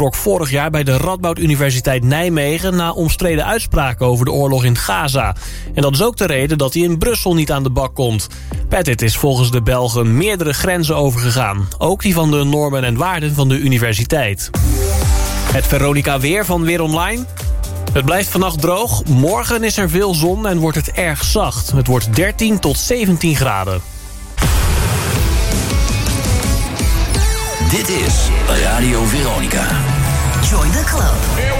vertrok vorig jaar bij de Radboud Universiteit Nijmegen... na omstreden uitspraken over de oorlog in Gaza. En dat is ook de reden dat hij in Brussel niet aan de bak komt. Pettit is volgens de Belgen meerdere grenzen overgegaan. Ook die van de normen en waarden van de universiteit. Het Veronica Weer van Weer Online... Het blijft vannacht droog, morgen is er veel zon en wordt het erg zacht. Het wordt 13 tot 17 graden. Dit is Radio Veronica. Join the club.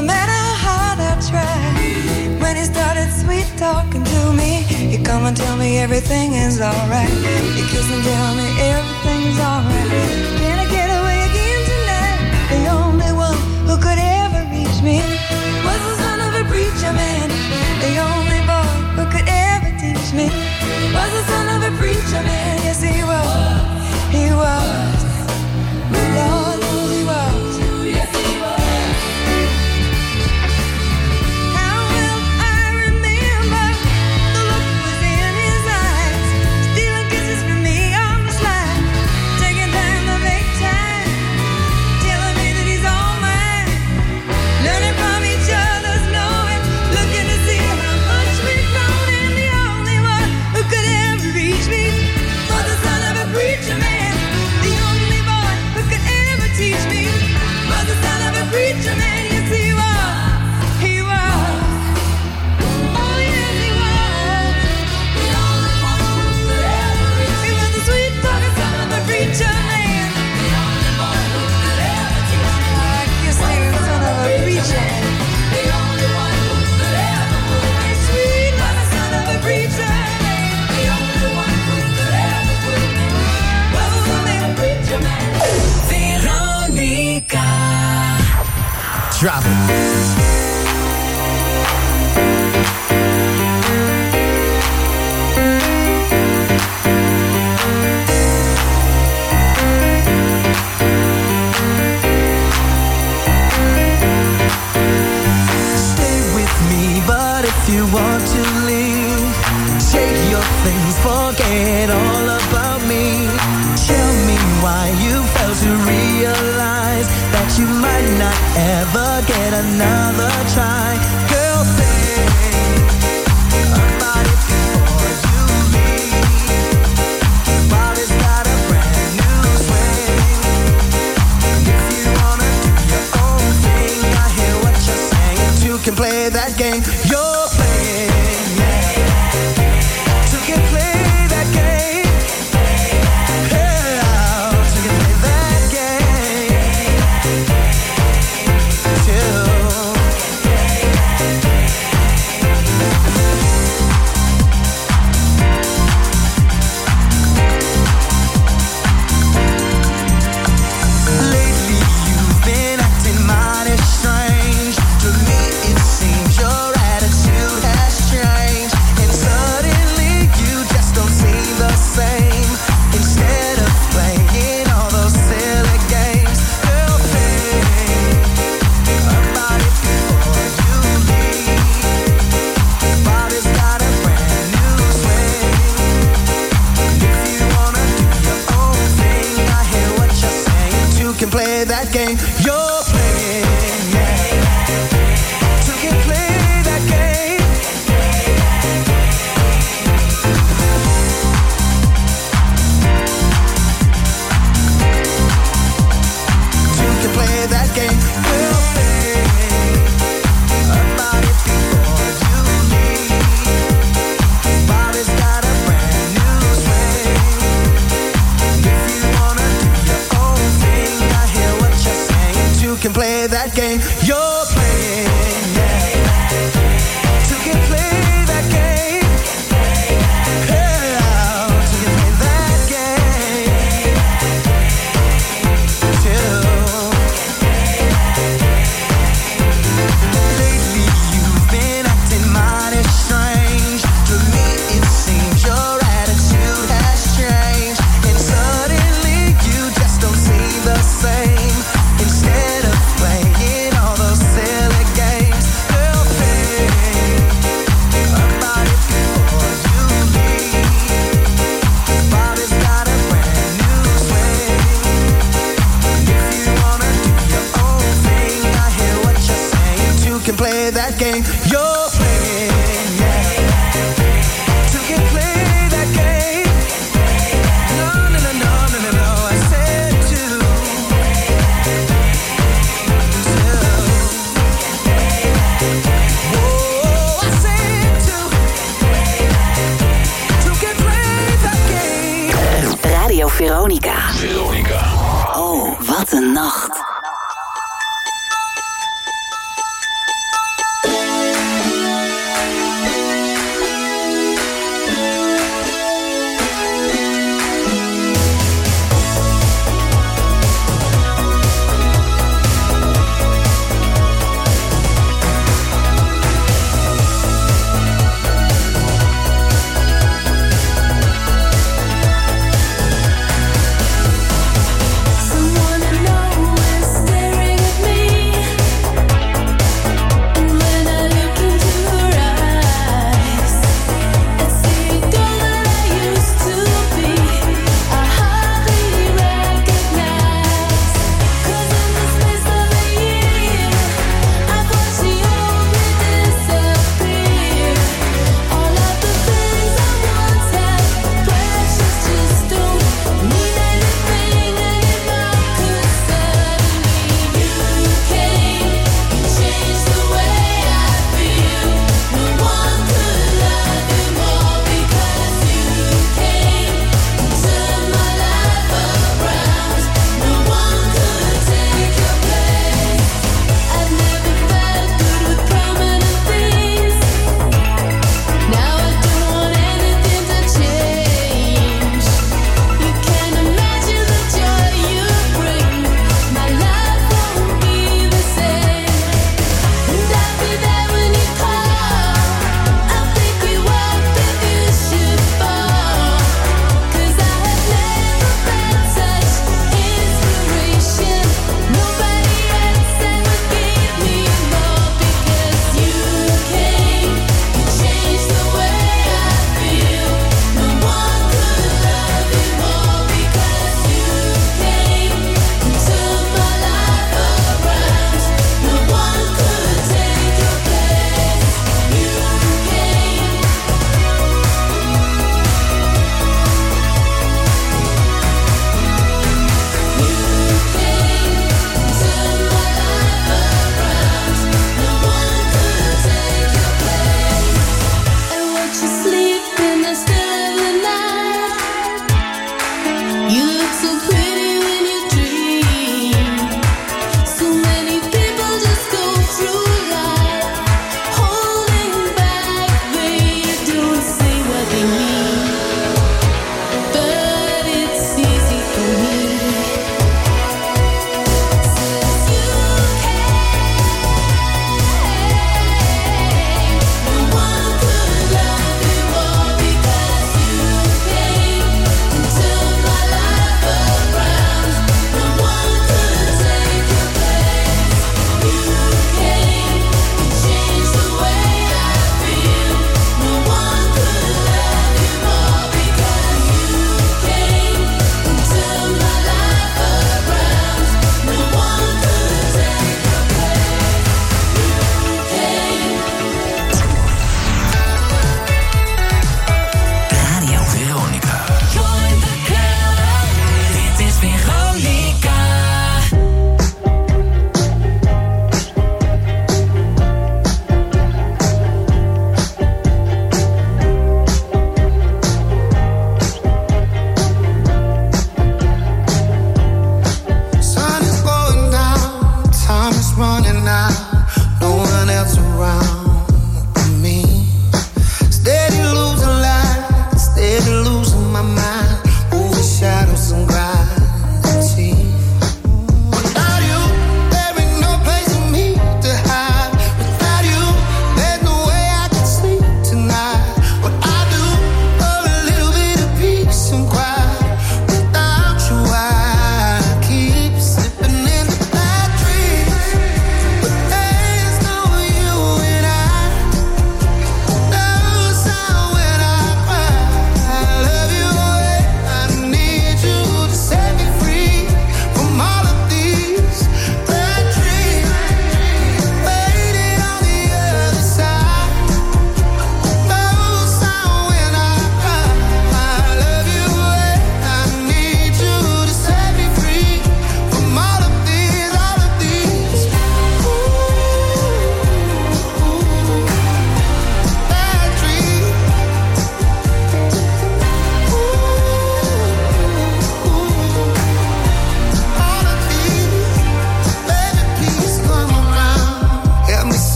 no matter how hard I try. When he started sweet talking to me, he'd come and tell me everything is alright. He'd kiss and tell me everything's alright. Can I get away again tonight? The only one who could ever reach me was the son of a preacher man. The only boy who could ever teach me was the son of a preacher man.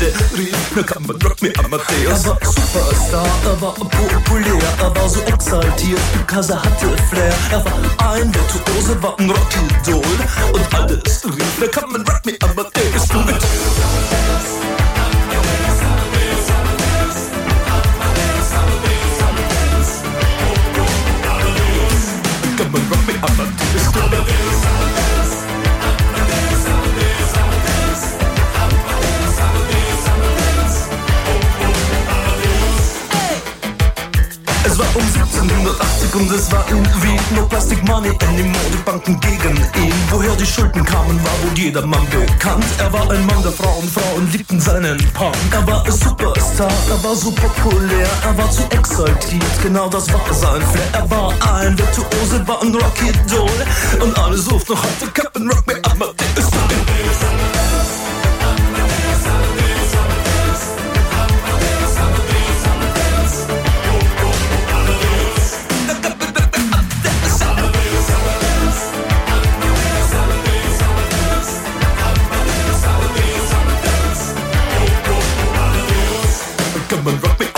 der rief, mir kann man Rock mir Amadeus. Er war Superstar, er war populär, er war so exaltiert, Kasa hatte Flair. Er war ein Virtuose, war ein Rockidol und alles rief, mir kann man Rock mir Amadeus. Du und es war irgendwie nur Plastic Money anymore, die Banken gegen ihn. Woher die Schulden kamen, war wohl jeder Mann bekannt. Er war ein Mann der Frauen, Frauen liebten seinen Punk. Er war ein Superstar, er war so populär, er war zu exaltiert, genau das war sein Flair. Er war ein Virtuose, war ein Rocky Doll und alle suchten noch heute Captain Rock, mir Amadeus. come and rock me.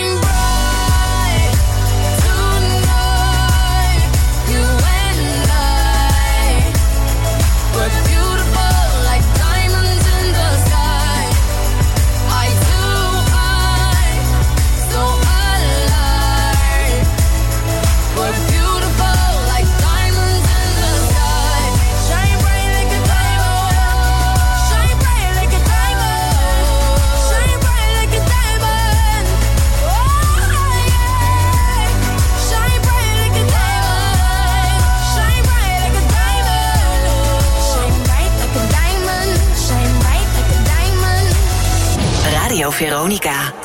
Veronica.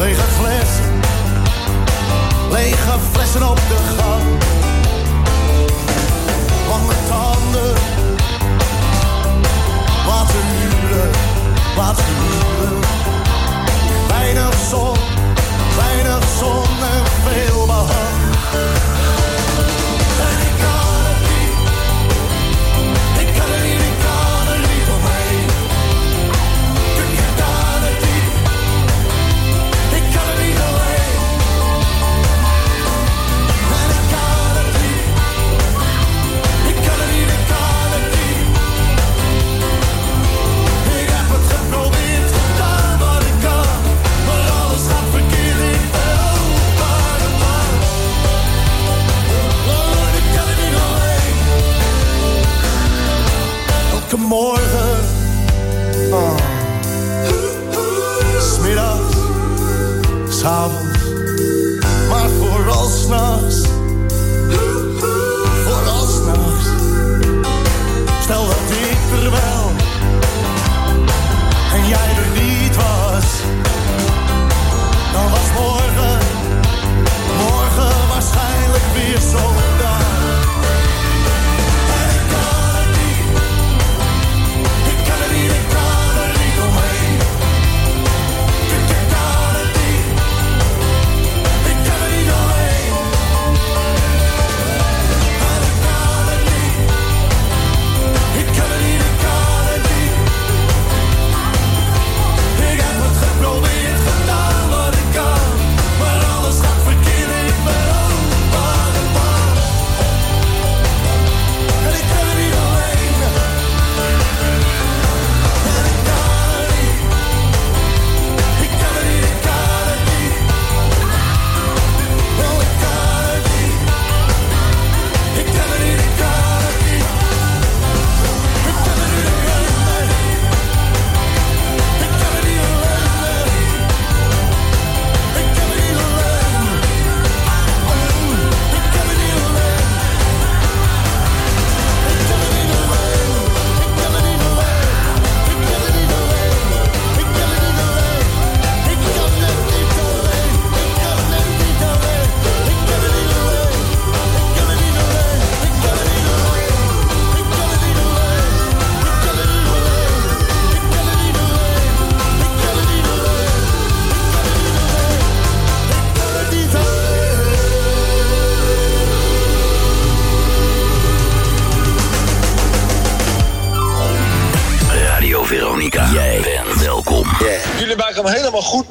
Lege flessen, lege flessen op de gang. mijn tanden, wat een wat een. Weinig zon, weinig zon morgen. Oh. Smiddags, s'avonds, maar vooral s'nachts. Vooral. Stel dat ik er wel en jij er niet was, dan was mooi.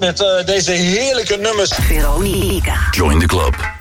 met eh, deze heerlijke nummers. Veronica. Join the club.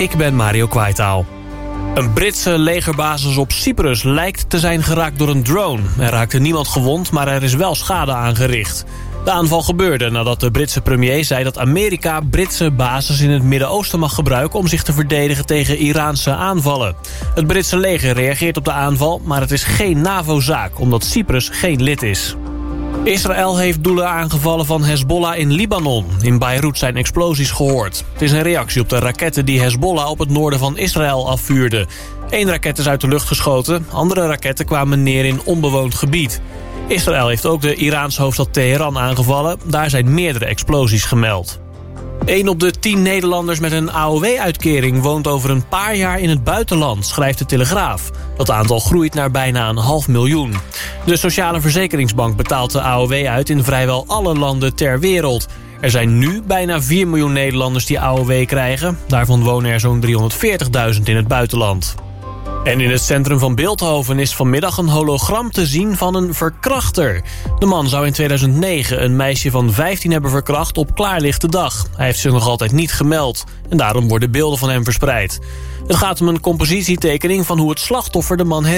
Ik ben Mario Kwaitaal. Een Britse legerbasis op Cyprus lijkt te zijn geraakt door een drone. Er raakte niemand gewond, maar er is wel schade aangericht. De aanval gebeurde nadat de Britse premier zei dat Amerika Britse bases in het Midden-Oosten mag gebruiken om zich te verdedigen tegen Iraanse aanvallen. Het Britse leger reageert op de aanval, maar het is geen NAVO-zaak omdat Cyprus geen lid is. Israël heeft doelen aangevallen van Hezbollah in Libanon. In Beirut zijn explosies gehoord. Het is een reactie op de raketten die Hezbollah op het noorden van Israël afvuurde. Eén raket is uit de lucht geschoten, andere raketten kwamen neer in onbewoond gebied. Israël heeft ook de Iraanse hoofdstad Teheran aangevallen. Daar zijn meerdere explosies gemeld. 1 op de 10 Nederlanders met een AOW-uitkering woont over een paar jaar in het buitenland, schrijft de Telegraaf. Dat aantal groeit naar bijna een half miljoen. De Sociale Verzekeringsbank betaalt de AOW uit in vrijwel alle landen ter wereld. Er zijn nu bijna 4 miljoen Nederlanders die AOW krijgen. Daarvan wonen er zo'n 340.000 in het buitenland. En in het centrum van Beeldhoven is vanmiddag een hologram te zien van een verkrachter. De man zou in 2009 een meisje van 15 hebben verkracht op klaarlichte dag. Hij heeft zich nog altijd niet gemeld en daarom worden beelden van hem verspreid. Het gaat om een compositietekening van hoe het slachtoffer de man